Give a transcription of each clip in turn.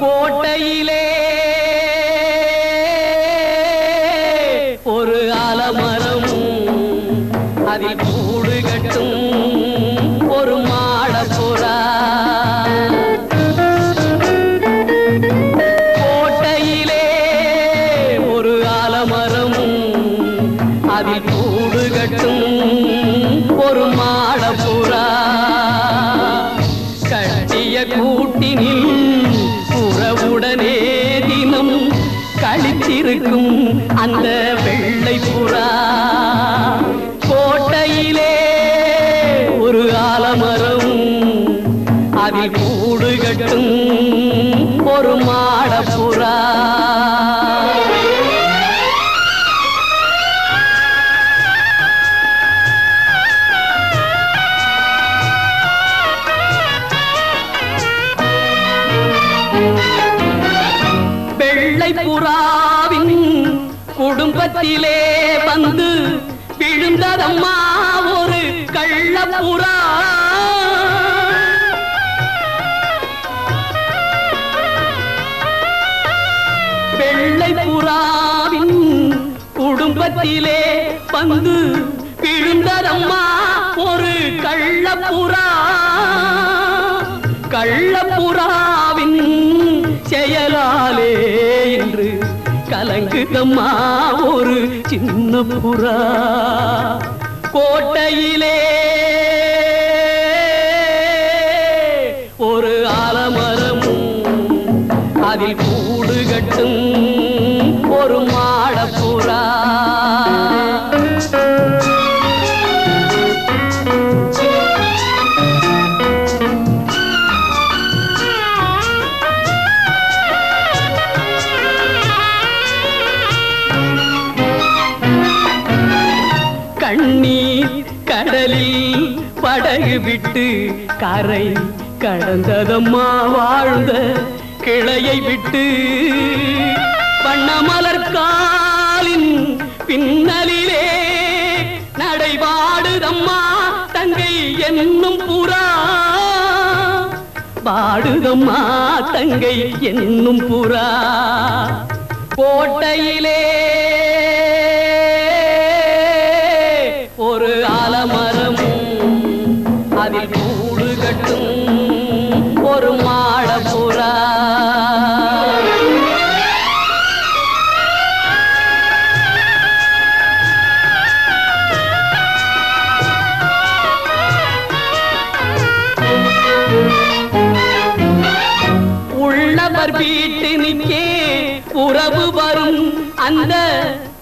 கோட்டையிலே ஒரு ஆலமரம் அதில் கூடு கட்டும் ஒரு இருக்கும் அந்த வெள்ளை புறா. வெள்ளை புறாவின் குடும்பத்திலே வந்து விழுந்ததம்மா ஒரு கள்ளப்புறா வெள்ளை புறாவின் குடும்பத்திலே வந்து விழுந்ததம்மா ஒரு கள்ளப்புறா கள்ளப்புறாவின் செயல் கலங்குதம்மா ஒரு சின்ன புறா. கோட்டையிலே ஒரு ஆலமரமும் அதில் கூடு கட்டும் ஒரு மா கடலில் படகு விட்டு கரை கடந்ததம்மா வாழ்ந்த கிளையை விட்டு வண்ணமலர் காலின் பின்னலிலே நடைபாடுதம்மா தங்கை என்னும் புறா. பாடுதம்மா தங்கை என்னும் புறா. கோட்டையிலே அதில் கூடு கட்டும் ஒரு மாடபுரா. உள்ளவர் வீட்டு வீட்டினுக்கே உறவு வரும். அந்த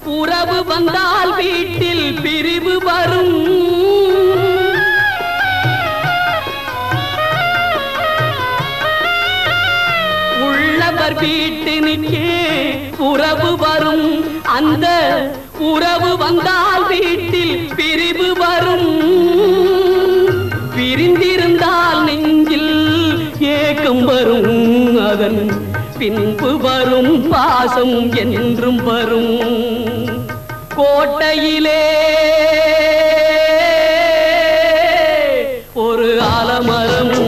உறவு வந்தால் வீட்டில் பிரிவு வரும். வீட்டிற்கே உறவு வரும். அந்த உறவு வந்தால் வீட்டில் பிரிவு வரும். பிரிந்திருந்தால் நெஞ்சில் ஏக்கம் வரும். அதன் பின்பு வரும் பாசம் என்றும் வரும். கோட்டையிலே ஒரு ஆலமரம்.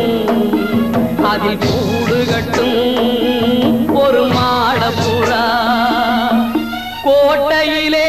அதில் கோட்டையிலே